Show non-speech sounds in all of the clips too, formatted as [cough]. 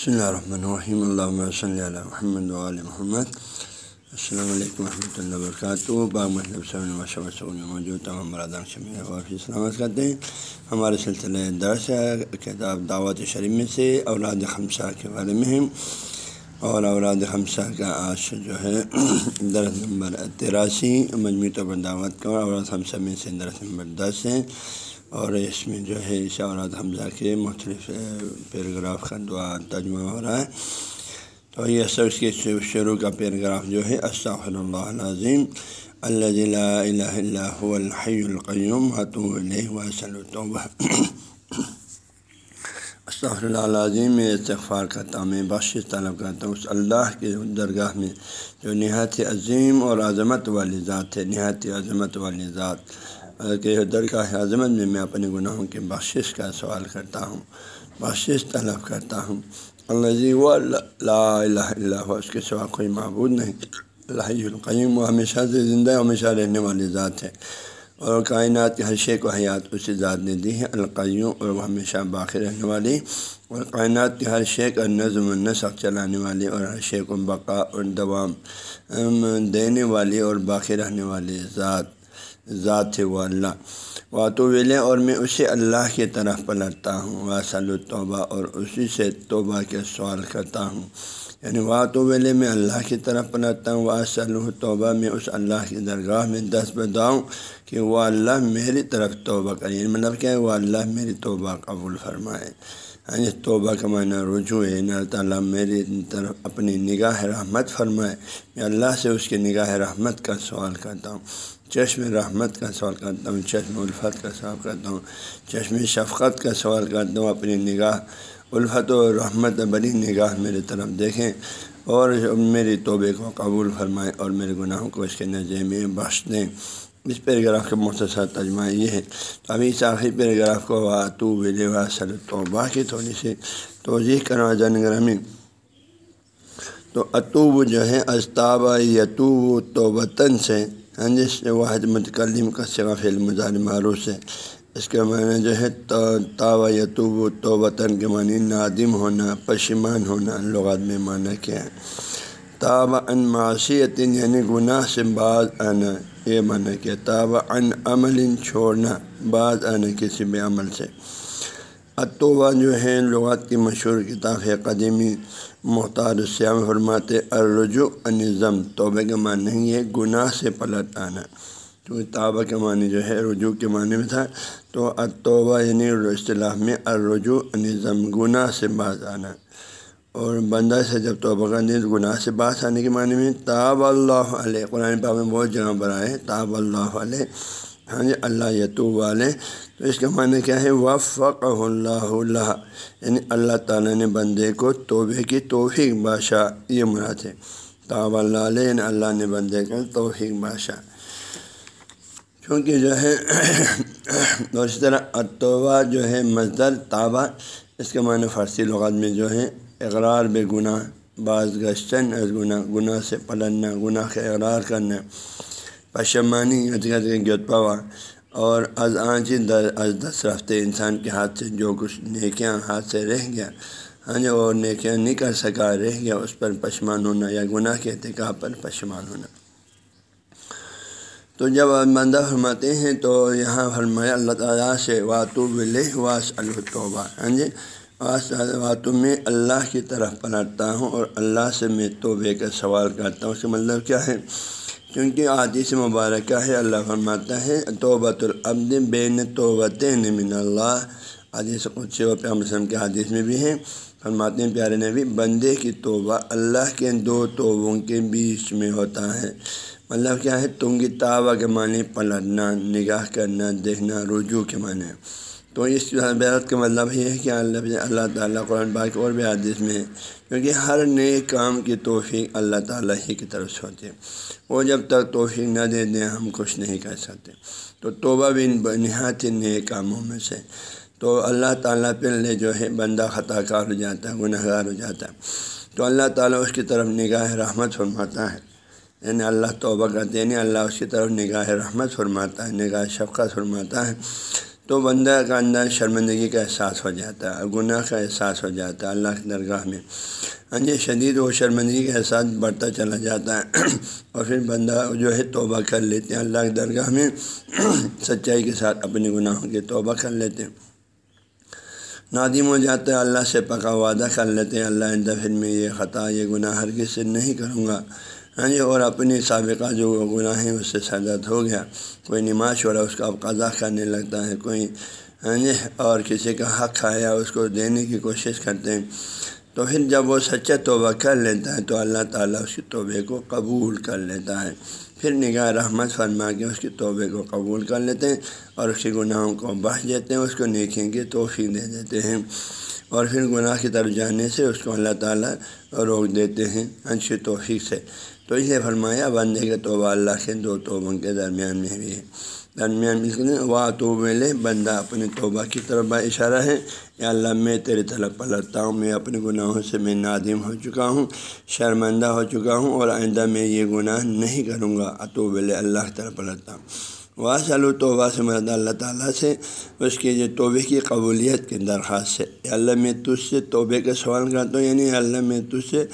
بسم اللہ الرحمن الرحیم اللہ صلی اللہ محمد علیہ محمد السلام علیکم ورحمۃ اللہ وبرکاتہ با مطلب موجود تمام برادر اور سلامت کرتے ہیں ہمارے سلسلے درس کتاب دعوت شریف میں سے اولاد خمسہ کے بارے میں ہیں اور اولاد خمسہ کا آج جو ہے درس نمبر تراسی مجموعی طور پر دعوت کا اولاد خمسہ میں سے درس نمبر دس ہیں اور اس میں جو ہے اس حمزہ کے مختلف پیراگراف کا دعا، ترجمہ ہو رہا ہے۔ تو یہ سب اس کے شروع کا پیراگراف جو ہے استغفر اللہ العظیم اللہ الہ اللہ الحی القیوم حتو الطبہ استغفر اللہ العظیم، میں استغفار کرتا ہوں، میں بخش طلب کرتا ہوں۔ اس اللہ کے درگاہ میں جو نہایت عظیم اور عظمت والی ذات ہے، نہایت عظمت والی ذات۔ کہ درگاہ عظمت میں میں اپنے گناہوں کے بخشش کا سوال کرتا ہوں، بخشش طلب کرتا ہوں۔ اللہ جی وہ لا الہ اللہ اس کے سوا کوئی معبود نہیں۔ اللہ القیم وہ ہمیشہ سے زندہ ہمیشہ رہنے والی ذات ہے۔ اور کائنات کے ہر شے کو حیات اسی ذات نے دی ہے القیوں اور وہ ہمیشہ باقی رہنے والی۔ اور کائنات کے ہر شے کا نظم و نسق چلانے والی، اور ہر شے کو بقا اور دوام دینے والی اور باقی رہنے والی ذات۔ ذات ہے وہ اللہ۔ وا تو ویلے اور میں اسی اللہ کی طرف پلٹتا ہوں۔ واصل الطبہ اور اسی سے توبہ کے سوال کرتا ہوں۔ یعنی وا تو ویلے میں اللہ کی طرف پلٹتا ہوں۔ واصل توبہ میں اس اللہ کی درگاہ میں دس بداؤں کہ وہ اللہ میری طرف توبہ کرے۔ یعنی مطلب کیا ہے؟ وہ اللہ میری توبہ قبول فرمائے۔ یعنی توبہ کا معنی رجوع ہے۔ اللہ تعالیٰ میری طرف اپنی نگاہ رحمت فرمائے۔ میں اللہ سے اس کی نگاہ رحمت کا سوال کرتا ہوں۔ چشم رحمت کا سوال کرتا ہوں، چشم الفت کا سوال کرتا ہوں، چشم شفقت کا سوال کرتا ہوں، اپنی نگاہ الفت و رحمت بڑی نگاہ میری طرف دیکھیں اور میری توبے کو قبول فرمائیں اور میرے گناہوں کو اس کے نظر میں بخش دیں اس پیراگراف کا مختصر ترجمہ یہ ہے۔ تو ابھی اس آخری پیراگراف کو تو ویلے وا سر توبہ کی تھوڑی سی توضیح کروا جان گرامی تو اتوب جو ہے استابہ یتو تو وطن سے ہاں جی واحد متکلم کا صرف علم مظاہر معروف ہے اس کے معنی جو ہے تاوا یتوب تو وطن کے معنی نادم ہونا پشمان ہونا لغات میں معنی کیا ہے۔ تاب ان معاشیت یعنی گناہ سے بعض آنا، یہ معنی کیا تاب ان عمل چھوڑنا بعض آنا کسی بھی عمل سے۔ اتوبہ جو ہے لغات کی مشہور کتاب ہے، قدیمی محتار سیام فرماتے الرجوع نظم توبہ کے معنی نہیں ہے، گناہ سے پلٹ آنا۔ تو توبہ کے معنی جو ہے، رجوع کے معنی میں تھا۔ تو اتوبہ یعنی اصطلاح میں الرجوع نظم گناہ سے باز آنا۔ اور بندہ سے جب توبہ کا نیز گناہ سے باز آنے کے معنی میں تاب اللہ علیہ۔ قرآن پاک میں بہت جگہ پر آئے تاب اللہ علیہ۔ ہاں جی اللہ یتوب والے۔ تو اس کا معنی کیا ہے؟ وفق اللہ اللہ یعنی اللہ تعالیٰ نے بندے کو توبے کی توفیق بادشاہ یہ مراد ہے۔ تاب اللہ علیہ یعنی اللہ نے بندے کا توفیق بادشاہ کیونکہ جو ہے، اور اس طرح اتوبہ جو ہے مزدر تابہ اس کے معنی فارسی لغات میں جو ہے، اقرار بے گناہ، بعض گشتن از گناہ گناہ سے پلٹنا، گناہ کا اقرار کرنا۔ پشمانی گیت پوا اور از آنچی از دس رفتے انسان کے ہاتھ سے جو کچھ نیکیاں ہاتھ سے رہ گیا ہاں جی وہ نیکیاں نہیں کر سکا، رہ گیا، اس پر پشمان ہونا یا گناہ کے اتقاب پر پشمان ہونا تو جب بندہ فرماتے ہیں تو یہاں فرمایا، اللہ تعالیٰ سے واتو بلح واس الطبہ ہاں جی واتو میں اللہ کی طرف پلٹتا ہوں اور اللہ سے میں توبے کا سوال کرتا ہوں۔ اس کا مطلب کیا ہے؟ کیونکہ عادث مبارکہ ہے، اللہ فرماتا ہے، توبۃ العبد بین توبت من اللہ۔ عادث قدسی و پیام وسلم کے حادث میں بھی ہیں فرماتے ہیں، پیارے نبی، بندے کی توبہ اللہ کے دو توبوں کے بیچ میں ہوتا ہے۔ مطلب کیا ہے؟ تم کی کے معنی، پلٹنا، نگاہ کرنا، دیکھنا، رجوع کے معنی۔ تو اس بیرت کا مطلب یہ ہے کہ اللہ اللہ تعالیٰ قرآن باقی اور بھی حادث میں ہے کیونکہ ہر نئے کام کی توفیق اللہ تعالیٰ ہی کی طرف سے ہوتی ہے۔ وہ جب تک توفیق نہ دے دیں ہم کچھ نہیں کر سکتے۔ تو توبہ بھی نہایت نئے کاموں میں سے۔ تو اللہ تعالیٰ پہلے جو ہے بندہ خطا کار ہو جاتا ہے گناہ گار ہو جاتا ہے۔ تو اللہ تعالیٰ اس کی طرف نگاہ رحمت فرماتا ہے۔ یعنی اللہ توبہ کرتے یعنی اللہ اس کی طرف نگاہ رحمت فرماتا ہے، نگاہ شفقت فرماتا ہے۔ تو بندہ کا اندر شرمندگی کا احساس ہو جاتا ہے گناہ کا احساس ہو جاتا ہے اللہ کی درگاہ میں۔ ہاں جی شدید و شرمندگی کا احساس بڑھتا چلا جاتا ہے [clears throat] اور پھر بندہ جو ہے توبہ کر لیتے ہیں۔ اللہ کی درگاہ میں [clears throat] سچائی کے ساتھ اپنے گناہوں کی توبہ کر لیتے ہیں۔ نادم ہو جاتا ہے، اللہ سے پکا وعدہ کر لیتے ہیں۔ اللہ ان دفعہ میں یہ خطا، یہ گناہ ہرگز سے نہیں کروں گا۔ ہاں جی اور اپنی سابقہ جو گناہ ہیں اس سے سرد ہو گیا، کوئی نماز ہو رہا اس کا اب قضا کرنے لگتا ہے، کوئی ہاں جی اور کسی کا حق کھایا اس کو دینے کی کوشش کرتے ہیں۔ تو پھر جب وہ سچا توبہ کر لیتا ہے، تو اللہ تعالیٰ اس کی توبے کو قبول کر لیتا ہے۔ پھر نگاہ رحمت فرما کے اس کی توبے کو قبول کر لیتے ہیں اور اس کے گناہوں کو بڑھ دیتے ہیں، اس کو نیکھیں کے توفیق دے دیتے ہیں۔ اور پھر گناہ کی طرف جانے سے اس کو اللہ تعالیٰ روک دیتے ہیں اچھی توفیق سے۔ تو اسے فرمایا بندے کے توبہ اللہ کے دو توبوں کے درمیان میں بھی ہے درمیان وا تو لے بندہ اپنے توبہ کی طرف اشارہ ہے یا اللہ میں تیرے طلب پلٹتا ہوں میں اپنے گناہوں سے میں نادم ہو چکا ہوں شرمندہ ہو چکا ہوں اور آئندہ میں یہ گناہ نہیں کروں گا اطوب اللہ کی طرف پلٹتا ہوں وا سلو توبہ سے مدد اللہ تعالیٰ سے اس کے جو توبے کی قبولیت کی درخواست سے اللہ میں تجھ سے توبے کا سوال کرتا ہوں یعنی اللہ میں تجھ سے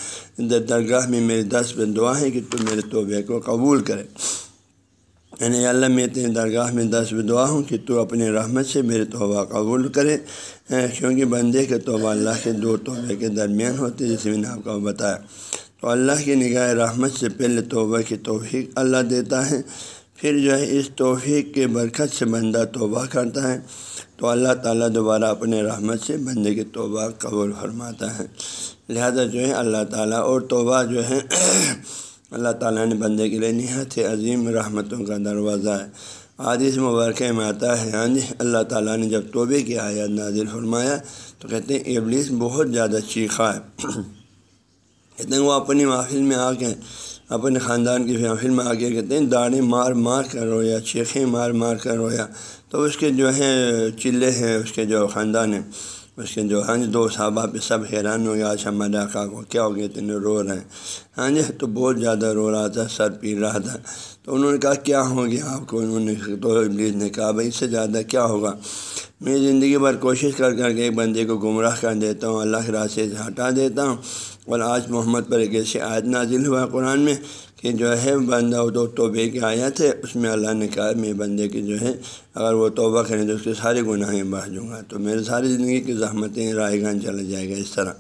درگاہ میں میری دس میں دعا ہے کہ تو میرے توبے کو قبول کرے یعنی اللہ میں تیرے درگاہ میں دس دعا ہوں کہ تو اپنے رحمت سے میرے توبہ قبول کرے کیونکہ بندے کے توبہ اللہ کے دو توبے کے درمیان ہوتے جیسے میں نے آپ کو بتایا تو اللہ کی نگاہ رحمت سے پہلے توبہ کی توفیق اللہ دیتا ہے پھر جو ہے اس توفیق کے برکت سے بندہ توبہ کرتا ہے تو اللہ تعالیٰ دوبارہ اپنے رحمت سے بندے کی توبہ قبول فرماتا ہے۔ لہذا جو ہے اللہ تعالیٰ اور توبہ جو ہے [clears throat] اللہ تعالیٰ نے بندے کے لیے نہایت عظیم رحمتوں کا دروازہ ہے۔ عادث مبارکہ میں آتا ہے ہاں جی اللہ تعالیٰ نے جب توبے کی آیت نازل فرمایا تو کہتے ہیں ابلیس بہت زیادہ چیخا ہے۔ [clears throat] کہتے ہیں وہ اپنی محفل میں آ کے اپنے خاندان کی محفل میں آ کے کہتے ہیں داڑھی مار مار کر رویا، چیخیں مار مار کر رویا۔ تو اس کے جو ہیں، چلے ہیں، اس کے جو خاندان ہیں، اس کے جو ہاں جی دو صحابہ پہ سب حیران ہو گیا آج ہمارے آقا کو کیا ہو گیا، اتنے رو رہے ہیں۔ ہاں جی تو بہت زیادہ رو رہا تھا، سر پی رہا تھا۔ تو انہوں نے کہا، کیا ہو گیا آپ کو؟ انہوں نے تو ابلیس نے کہا، بھائی، اس سے زیادہ کیا ہوگا؟ میں زندگی بھر کوشش کر کر کے ایک بندے کو گمراہ کر دیتا ہوں، اللہ کے راستے سے ہٹا دیتا ہوں۔ اور آج محمد پر ایک ایسی عائد نازل ہوا قرآن میں کہ جو ہے بندہ دو توبے کی آیت ہے، اس میں اللہ نے کہا میں بندے کی جو ہے اگر وہ توبہ کریں تو اس کے سارے گناہیں بڑھ جوں گا۔ تو میرے ساری زندگی کی زحمتیں رائے گان چلا جائے گا اس طرح۔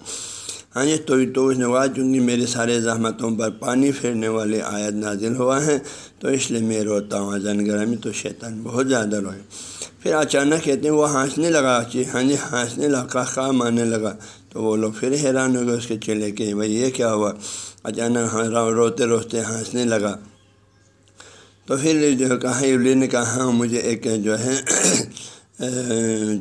ہاں جی تو تو اس نے کہا، چونکہ میرے سارے زحمتوں پر پانی پھیرنے والے آیت نازل ہوا ہے تو اس لیے میں روتا ہوں۔ زن گرمی تو شیطان بہت زیادہ روئے۔ پھر اچانک کہتے ہیں، وہ ہنسنے لگا۔ کہ ہاں جی ہنسنے لگا کام آنے لگا۔ تو وہ لوگ پھر حیران ہو گئے اس کے چلے کہ بھائی یہ کیا ہوا؟ اچانک ہاں، روتے روتے ہاں، ہنسنے لگا۔ تو پھر جو کہا ابلی نے کہا ہاں مجھے ایک جو ہے،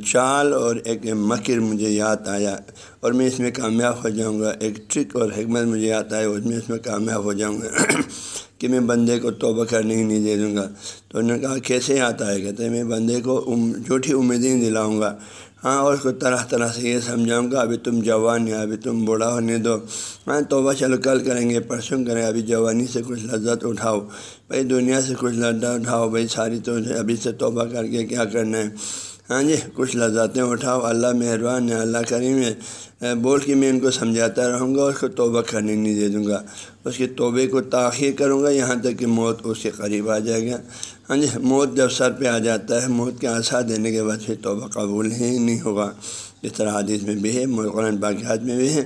چال اور ایک مکر مجھے یاد آیا۔ اور میں اس میں کامیاب ہو جاؤں گا۔ ایک ٹرک اور حکمت مجھے یاد آیا، اس میں اس میں کامیاب ہو جاؤں گا۔ [clears throat] کہ میں بندے کو توبہ کرنے ہی نہیں دے دوں گا۔ تو انہوں نے کہا، کیسے آتا ہے کہتے ہیں میں بندے کو جھوٹی امیدیں دلاؤں گا۔ ہاں اور اس کو طرح طرح سے یہ سمجھاؤں گا، ابھی تم جوان ہے ابھی تم بوڑھا ہونے دو۔ ہاں توبہ چلو کل کریں گے، پرسوں کریں۔ ابھی جوانی سے کچھ لذت اٹھاؤ، بھائی دنیا سے کچھ لذت اٹھاؤ، بھائی ساری تو ابھی سے توبہ کر کے کیا کرنا ہے؟ ہاں جی کچھ لذاتیں اٹھاؤ۔ اللہ مہربان ہے، اللہ کریم ہے۔ بول کے میں ان کو سمجھاتا رہوں گا، اس کو توبہ کرنے نہیں دے دوں گا۔ اس کے توبے کو تاخیر کروں گا، یہاں تک کہ موت اس کے قریب آ جائے گا۔ ہاں جی موت جب سر پہ آ جاتا ہے، موت کے آثار دینے کے بعد پھر توبہ قبول ہی نہیں ہوگا۔ اس طرح حدیث میں بھی ہے، قرآن باقیات میں بھی ہے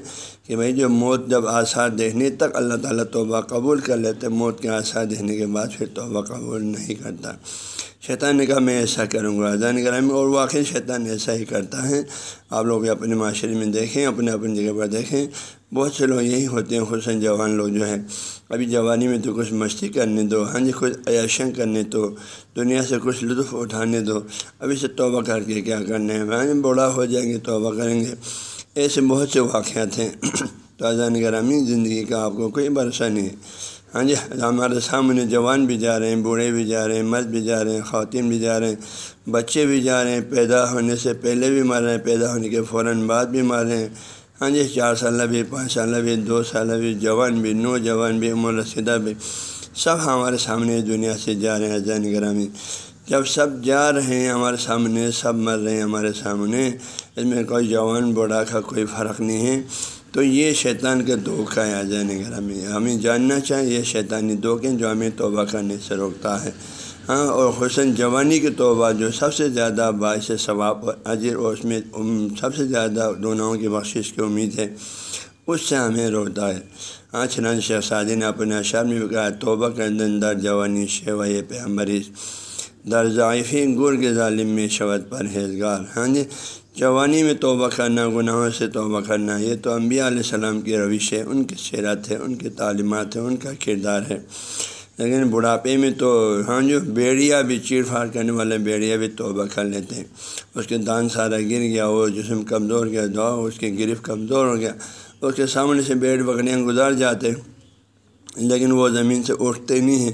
کہ بھائی، جو موت جب آثار دیکھنے تک اللہ تعالیٰ توبہ قبول کر لیتے موت کے آثار دیکھنے کے بعد پھر توبہ قبول نہیں کرتا۔ شیطان نے کہا، میں ایسا کروں گا۔ زین گرام اور واقعی شیطان ایسا ہی کرتا ہے۔ آپ لوگ اپنے معاشرے میں دیکھیں، اپنے اپنی جگہ پر دیکھیں۔ بہت سے لوگ یہی ہوتے ہیں حسن جوان لوگ جو ہیں۔ ابھی جوانی میں تو کچھ مستی کرنے دو ہاں جی کچھ عیاشیں کرنے دو، دنیا سے کچھ لطف اٹھانے دو۔ ابھی سے توبہ کر کے کیا کرنے ہیں ہاں جی، بوڑھا ہو جائیں گے، توبہ کریں گے۔ ایسے بہت سے واقعات ہیں۔ تو اذان گرامی زندگی کا آپ کو کوئی بھروسہ نہیں ہے۔ ہاں جی ہمارے سامنے جوان بھی جا رہے ہیں، بوڑھے بھی جا رہے ہیں، مرد بھی جا رہے ہیں، خواتین بھی جا رہے ہیں، بچے بھی جا رہے ہیں، پیدا ہونے سے پہلے بھی مر رہے ہیں، پیدا ہونے کے فوراً بعد بھی مر رہے ہیں۔ ہاں جی چار سالہ بھی، پانچ سالہ بھی، دو سالہ بھی، جوان بھی، نوجوان بھی، عمر رسیدہ بھی، سب ہمارے سامنے دنیا سے جا رہے ہیں زین گرامی۔ جب سب جا رہے ہیں، ہمارے سامنے سب مر رہے ہیں، ہمارے سامنے، اس میں کوئی جوان بوڑھا کا کوئی فرق نہیں ہے۔ تو یہ شیطان کا دھوکہ ہے آزان گھر میں۔ ہمیں جاننا چاہیے، یہ شیطانی دھوکے جو ہمیں توبہ کرنے سے روکتا ہے۔ ہاں اور حسن جوانی کی توبہ جو سب سے زیادہ باعث ثواب اجر، اور اس میں سب سے زیادہ دونوں کی بخشش کی امید ہے، اس سے ہمیں روکتا ہے۔ ہاں چنان شیخ سعدی نے اپنے اشعار میں بھی کہا توبہ کے اندر در جوانی شیوائے پیمبری در ضائفی گر کے ظالم میں شوت پر ہیزگار ہاں جی جوانی میں توبہ کرنا، گناہوں سے توبہ کرنا، یہ تو انبیاء علیہ السلام کی روش ہے، ان کی سیرت ہے، ان کی تعلیمات ہے ان کا کردار ہے۔ لیکن بڑھاپے میں تو ہاں جو بیڑیا بھی چیڑ پھاڑ کرنے والے بیڑیا بھی توبہ کر لیتے ہیں۔ اس کے دان سارا گر گیا، وہ جسم کمزور گیا، دعا، اس کی گرفت کمزور ہو گیا۔ اس کے سامنے سے بیڑ بکریاں گزار جاتے لیکن وہ زمین سے اٹھتے نہیں ہیں۔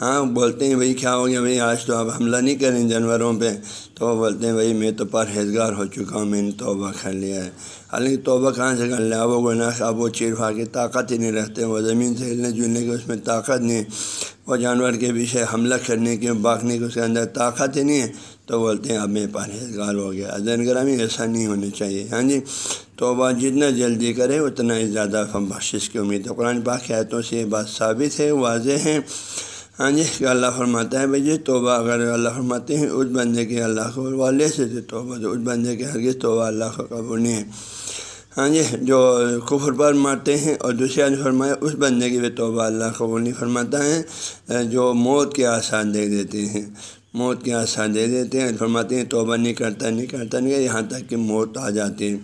ہاں بولتے ہیں، بھائی، کیا ہو گیا؟ بھائی، آج تو آپ حملہ نہیں کریں جانوروں پہ. تو وہ بولتے ہیں، بھائی، میں تو پرہیزگار ہو چکا ہوں، میں نے توبہ کر لیا ہے۔ حالانکہ توبہ کہاں سے کر لیا وہ گناہ اب وہ چیر پھا کی طاقت ہی نہیں رکھتے وہ زمین سے ہلنے جلنے کی اس میں طاقت نہیں۔ وہ جانور کے پیچھے حملہ کرنے کی باغنے کی اس کے اندر طاقت ہی نہیں ہے، تو بولتے ہیں اب میں پرہیزگار ہو گیا۔ زین گرامی ایسا نہیں ہونا چاہیے۔ ہاں جی توبہ جتنا جلدی کرے اتنا ہی زیادہ بخشش کی امید ہے۔ قرآن پاک آیتوں سے یہ بات ثابت ہے، واضح ہے۔ ہاں جی کہ اللہ فرماتا ہے، بھائی جی توبہ اگر اللہ فرماتے ہیں، اس بندے کے اللہ کو والے سے توبہ، تو اس بندے کے ہرگز توبہ اللہ کو قبول نہیں ہے۔ ہاں جی جو کفر پر مارتے ہیں اور دوسرے آج فرمایا، اس بندے کی بھی توبہ اللہ قبول نہیں فرماتا ہے جو موت کے آسان دے دیتے ہیں۔ موت کے آسان دے دیتے ہیں، فرماتے ہیں، توبہ نہیں کرتا نہیں کرتا، نہیں، یہاں تک کہ موت آ جاتی۔ ہے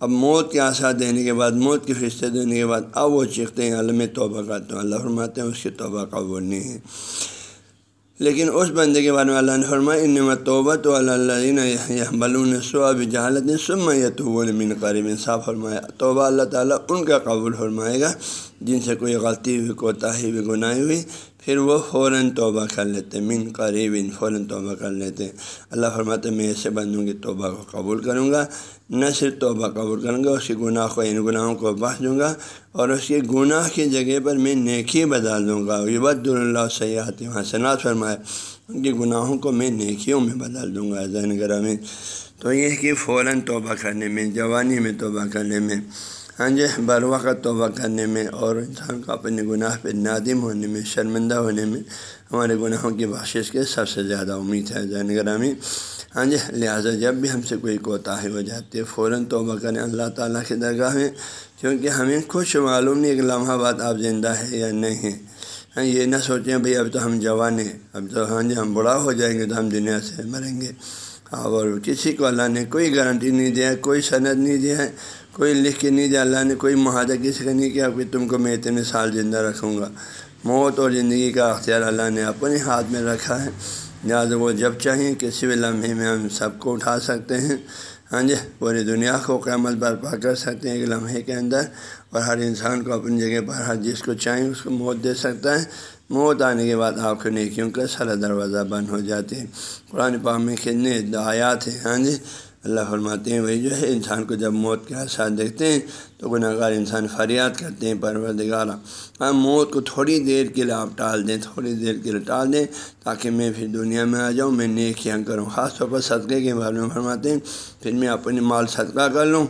اب موت کے آسار دینے کے بعد، موت کے فرشتے دینے کے بعد، اب وہ چیختے ہیں اللہ میں توبہ کرتا ہوں، اللہ فرماتے ہیں، اس کی توبہ قبول نہیں ہے۔ لیکن اس بندے کے بارے میں اللہ نے فرمایا ان توبہ تو اللہ بلون صعب جہالت سم یا تو من قریب. انصاف فرمایا، توبہ اللہ تعالیٰ ان کا قبول فرمائے گا جن سے کوئی غلطی ہوئی، کوتاہی ہوئی، گناہی ہوئی پھر وہ فوراً توبہ کر لیتے من قریب فوراً توبہ کر لیتے اللہ فرماتے میں ایسے بندوں کی توبہ کو قبول کروں گا، نہ صرف توبہ قبول کروں گا، اس کے گناہ کو ان گناہوں کو بخش دوں گا اور اس کے گناہ کی جگہ پر میں نیکی بدال دوں گا۔ یہ بد اللہ سیاحت حسنات فرمائے ان کے گناہوں کو میں نیکیوں میں بدل دوں گا ذہن گرہ میں تو یہ کہ فوراً توبہ کرنے میں، جوانی میں توبہ کرنے میں ہاں جی بر وقت توبہ کرنے میں اور انسان کو اپنے گناہ پہ نادم ہونے میں، شرمندہ ہونے میں ہمارے گناہوں کی بخشش کے سب سے زیادہ امید ہے۔ ذہن گرامی ہاں جی لہٰذا جب بھی ہم سے کوئی کوتاہی ہو جاتی ہے، فوراً توبہ کریں اللہ تعالیٰ کی درگاہ میں، کیونکہ ہمیں کچھ معلوم نہیں ایک لمحہ بعد آپ زندہ ہے یا نہیں۔ ہے ہاں یہ نہ سوچیں بھائی اب تو ہم جوان ہیں، اب تو ہاں جی ہم بڑا ہو جائیں گے تو ہم دنیا سے مریں گے۔ اور کسی کو اللہ نے کوئی گارنٹی نہیں دیا، کوئی صنعت نہیں دیا ہے کوئی لکھ کے نہیں دیا، اللہ نے کوئی معاہدہ کسی کا نہیں کیا کہ تم کو میں اتنے سال زندہ رکھوں گا۔ موت اور زندگی کا اختیار اللہ نے اپنے ہاتھ میں رکھا ہے۔ لہٰذا وہ جب چاہیں کسی بھی لمحے میں ہم سب کو اٹھا سکتے ہیں۔ ہاں جی پوری دنیا کو قیامت برپا کر سکتے ہیں ایک لمحے کے اندر۔ اور ہر انسان کو اپنی جگہ پر ہر جس کو چاہیں اس کو موت دے سکتا ہے۔ موت آنے کے بعد آپ کو نیکیوں کا سارا دروازہ بند ہو جاتے ہیں۔ قرآن پاک میں کتنے آیات ہیں ہاں جی اللہ فرماتے ہیں، وہی جو ہے، انسان کو جب موت کے ساتھ دیکھتے ہیں تو گناہ گار انسان فریاد کرتے ہیں، پروردگارہ ہاں موت کو تھوڑی دیر کے لیے آپ ٹال دیں، تھوڑی دیر کے لیے ٹال دیں تاکہ میں پھر دنیا میں آ جاؤں، میں نیکیاں کروں۔ خاص طور پر صدقے کے بارے میں فرماتے ہیں، پھر میں اپنی مال صدقہ کر لوں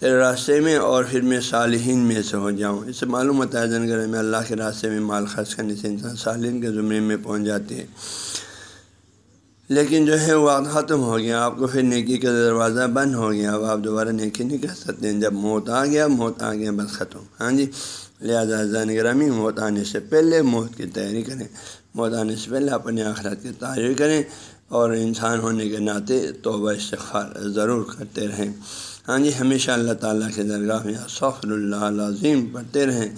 تیرے راستے میں اور پھر میں صالحین میں سے ہو جاؤں۔ اس سے معلوم ہوتا ہے میں اللہ کے راستے میں مال خرچ کرنے سے انسان صالحین کے زمرے میں پہنچ جاتے ہیں۔ لیکن جو ہے وہ ختم ہو گیا، آپ کو پھر نیکی کا دروازہ بند ہو گیا، اب آپ دوبارہ نیکی نہیں کر سکتے۔ ہیں جب موت آ گیا، موت آ گیا، بس ختم۔ ہاں جی؟ لہٰذا زین گرامی، موت آنے سے پہلے موت کی تیاری کریں۔ موت آنے سے پہلے اپنے آخرت کی تیاری کریں اور انسان ہونے کے ناطے توبہ استغفار ضرور کرتے رہیں۔ ہاں جی؟ ہمیشہ اللہ تعالیٰ کے درگاہ میں صفر اللہ عظیم پڑھتے رہیں۔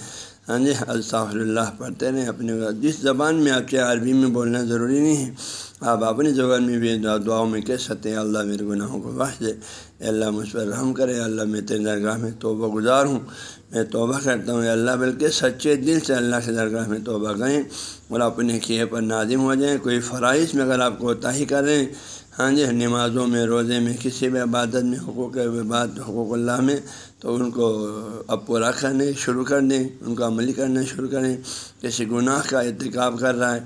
ہاں جی؟ الصاف اللہ پڑھتے رہیں۔ اپنے جس زبان میں آپ کے عربی میں بولنا ضروری نہیں ہے۔ آپ اپنی زبان میں بھی دعاؤں میں کہہ سکتے ہیں، اللہ میرے گناہوں کو بخش دے اللہ مجھ پر رحم کرے اللہ میں تیرے درگاہ میں توبہ گزار ہوں۔ میں توبہ کرتا ہوں اللہ، بلکہ سچے دل سے اللہ کے درگاہ میں توبہ کریں اور اپنے کیے پر نادم ہو جائیں۔ کوئی فرائض میں اگر آپ کو کوتاہی کریں ہاں جی نمازوں میں، روزے میں، کسی بھی عبادت میں، حقوق عباد حقوق اللہ میں، تو ان کو اب پورا کرنے، شروع کر دیں۔ ان کو عملی کرنا شروع کریں۔ کسی گناہ کا ارتکاب کر رہا ہے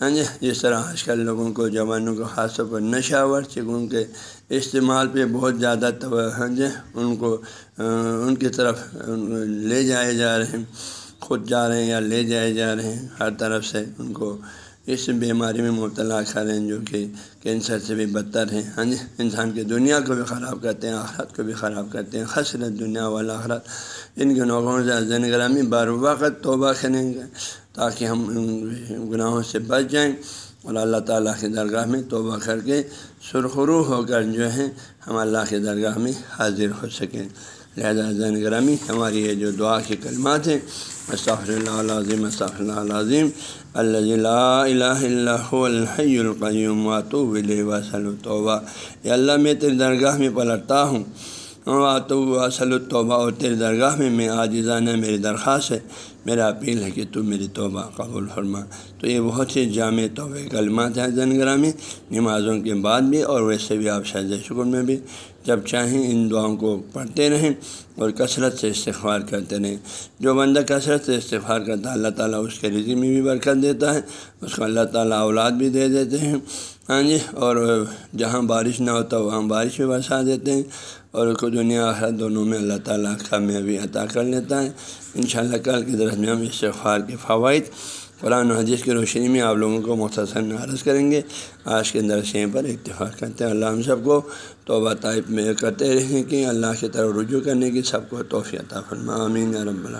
ہاں جی جس طرح آج کل لوگوں کو جوانوں کو خاص طور پر نشہ ور چکن کے استعمال پہ بہت زیادہ ہاں جی ان کو ان کی طرف لے جائے جا رہے ہیں، خود جا رہے ہیں یا لے جائے جا رہے ہیں، ہر طرف سے ان کو اس بیماری میں مبتلا کریں جو کہ کینسر سے بھی بدتر ہیں ہاں جی انسان کی دنیا کو بھی خراب کرتے ہیں، آخرت کو بھی خراب کرتے ہیں، خسرت دنیا والا آخرت، ان گناہوں سے زین گرامی بار وقت توبہ کریں گے۔ تاکہ ہم ان گناہوں سے بچ جائیں اور اللہ تعالیٰ کی درگاہ میں توبہ کر کے سرخرو ہو کر جو ہے ہم اللہ کے درگاہ میں حاضر ہو سکیں۔ لہٰذا زین گرامی، ہماری یہ جو دعا کے کلمات ہیں مصطفی اللہ عظیم مصطفی اللہ عظیم اللہ الہ اللہ الحی القیوم، واتوب الیہ وسل توبہ یا اللہ، میں تیری درگاہ میں پلٹتا ہوں۔ واتو وسل التوبہ، اور تیری درگاہ میں میں عاجزانہ، میری درخواست ہے۔ میرا اپیل ہے کہ تو میری توبہ قبول فرما۔ تو یہ بہت ہی جامع توبہ کلمات ہیں زن گرامی، نمازوں کے بعد بھی اور ویسے بھی آپ شاید شکر میں بھی۔ جب چاہیں ان دعاؤں کو پڑھتے رہیں اور کثرت سے استغفار کرتے رہیں۔ جو بندہ کثرت سے استغفار کرتا ہے، اللہ تعالیٰ اس کے رضی میں بھی برکت دیتا ہے، اس کو اللہ تعالیٰ اولاد بھی دے دیتے ہیں۔ ہاں جی اور جہاں بارش نہ ہوتا، وہاں بارش بھی برسا دیتے ہیں۔ اور اس کو دنیا آخرت دونوں میں اللہ تعالیٰ کامیابی عطا کر لیتا ہے۔ ان شاء اللہ کل کے درخت میں ہم استغفار کے فوائد قرآن و حدیث کی روشنی میں آپ لوگوں کو مختصر عرض کریں گے۔ آج کے اندر سے پر اتفاق کرتے ہیں۔ اللہ ہم سب کو توبہ طائب میں کرتے رہیں کہ اللہ کی طرف رجوع کرنے کی سب کو توفیع عطا فرما امین رب اللہ